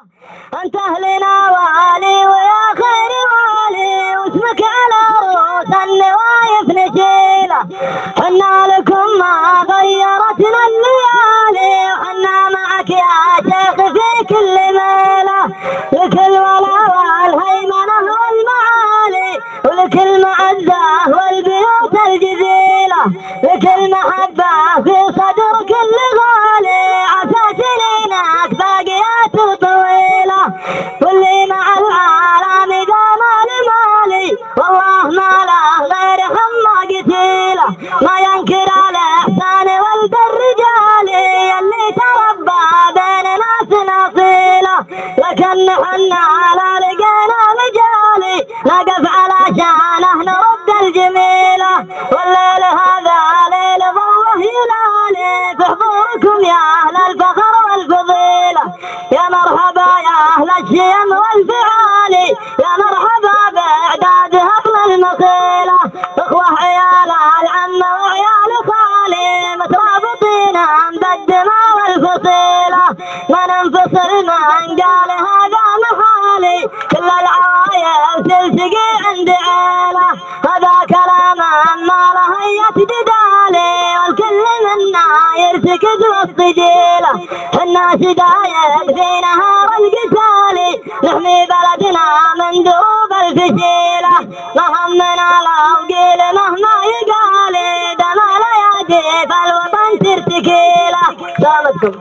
أنت أهلنا وآلي ويا خير وآلي واسمك على روس النوايف نشيله حنا لكم ما غيرتنا الليالي وحنا معك يا شيخ في كل ميلة. لك الولا والهيمنة والمعالي ولك المعزه والبيوت ما ينكر على إحسان ولد الرجال اللي تربى بين ناس نصيله لكن حنا لا لقينا مجالي. نقف على شانه نرد الجميله والليل هذا ليل ضوه يلالي في حضوركم يا أهل الفخر والفضيله يا مرحبا يا أهل الشيم والفعالي يا الدماء والفصيلة. ما ننفصل من قال هذا محالي. كل العوايل تلتقي عند عيله هذا كلام ما له جدالي والكل منا يرتكز وسط جيله حنا شدايد في نهار القتال نحمي بلدنا من دروب الفشيلة. ما همنا daala gëm